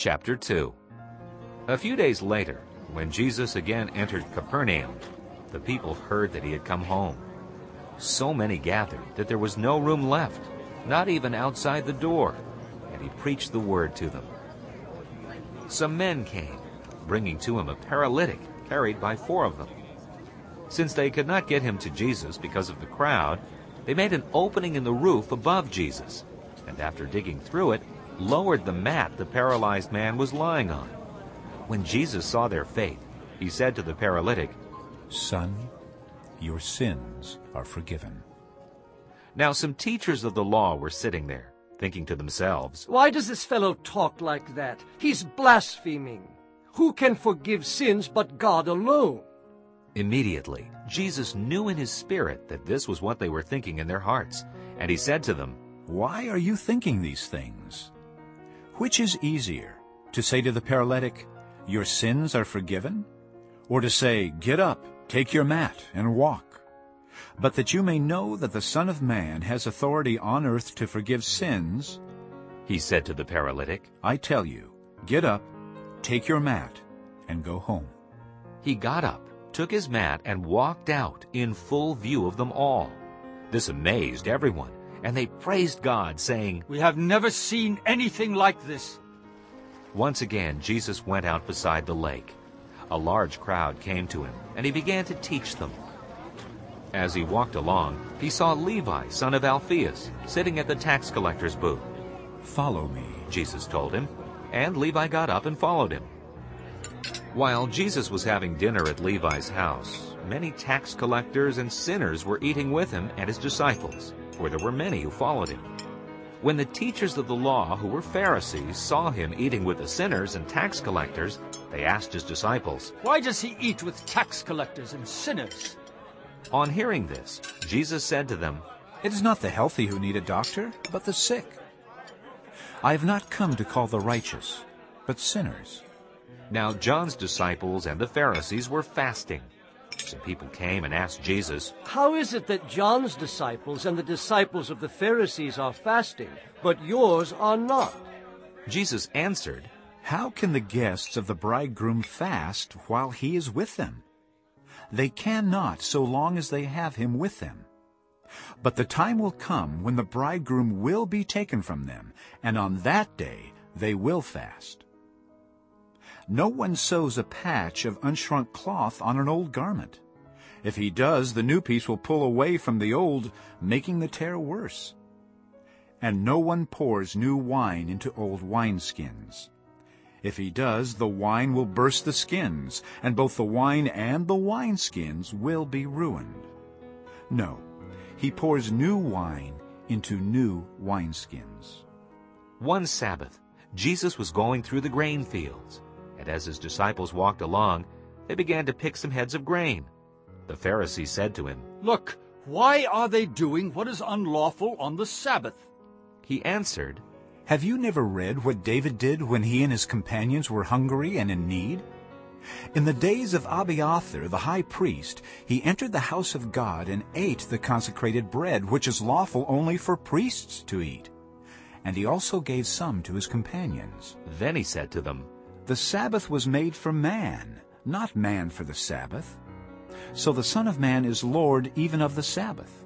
Chapter 2 A few days later, when Jesus again entered Capernaum, the people heard that he had come home. So many gathered that there was no room left, not even outside the door, and he preached the word to them. Some men came, bringing to him a paralytic carried by four of them. Since they could not get him to Jesus because of the crowd, they made an opening in the roof above Jesus, and after digging through it, lowered the mat the paralyzed man was lying on. When Jesus saw their faith, he said to the paralytic, Son, your sins are forgiven. Now some teachers of the law were sitting there, thinking to themselves, Why does this fellow talk like that? He's blaspheming. Who can forgive sins but God alone? Immediately, Jesus knew in his spirit that this was what they were thinking in their hearts, and he said to them, Why are you thinking these things? Which is easier, to say to the paralytic, Your sins are forgiven? Or to say, Get up, take your mat, and walk? But that you may know that the Son of Man has authority on earth to forgive sins, he said to the paralytic, I tell you, get up, take your mat, and go home. He got up, took his mat, and walked out in full view of them all. This amazed everyone, and they praised God, saying, We have never seen anything like this. Once again Jesus went out beside the lake. A large crowd came to him, and he began to teach them. As he walked along, he saw Levi, son of Alphaeus, sitting at the tax collector's booth. Follow me, Jesus told him, and Levi got up and followed him. While Jesus was having dinner at Levi's house, many tax collectors and sinners were eating with him and his disciples, for there were many who followed him. When the teachers of the law, who were Pharisees, saw him eating with the sinners and tax collectors, they asked his disciples, Why does he eat with tax collectors and sinners? On hearing this, Jesus said to them, It is not the healthy who need a doctor, but the sick. I have not come to call the righteous, but sinners. Now John's disciples and the Pharisees were fasting. Some people came and asked Jesus, How is it that John's disciples and the disciples of the Pharisees are fasting, but yours are not? Jesus answered, How can the guests of the bridegroom fast while he is with them? They cannot so long as they have him with them. But the time will come when the bridegroom will be taken from them, and on that day they will fast. No one sews a patch of unshrunk cloth on an old garment. If he does, the new piece will pull away from the old, making the tear worse. And no one pours new wine into old wineskins. If he does, the wine will burst the skins, and both the wine and the wineskins will be ruined. No, he pours new wine into new wineskins. One Sabbath, Jesus was going through the grain fields, and as his disciples walked along, they began to pick some heads of grain. The Pharisee said to him, Look, why are they doing what is unlawful on the Sabbath? He answered, Have you never read what David did when he and his companions were hungry and in need? In the days of Abiathar the high priest, he entered the house of God and ate the consecrated bread, which is lawful only for priests to eat. And he also gave some to his companions. Then he said to them, The Sabbath was made for man, not man for the Sabbath. So the Son of Man is Lord even of the Sabbath.